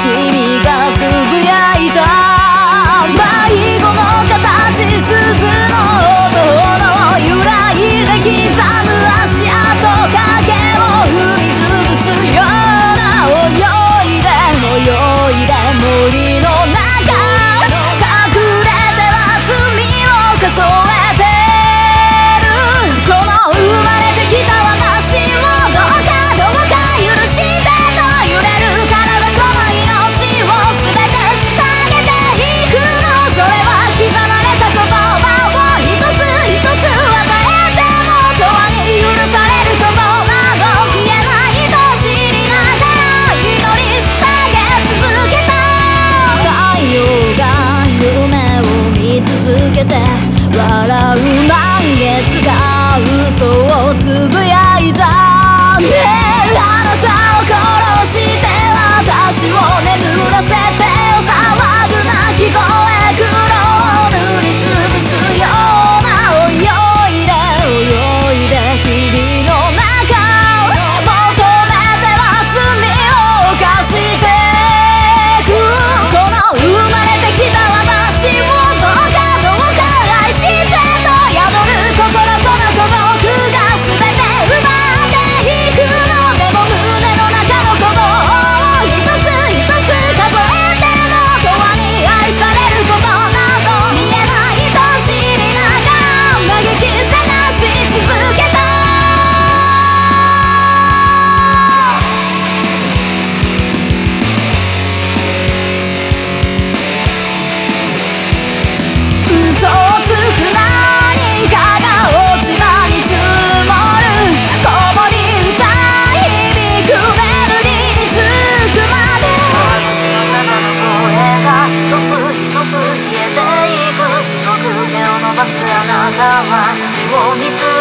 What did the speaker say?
君がう満月が嘘をつぶやいたねはを見つ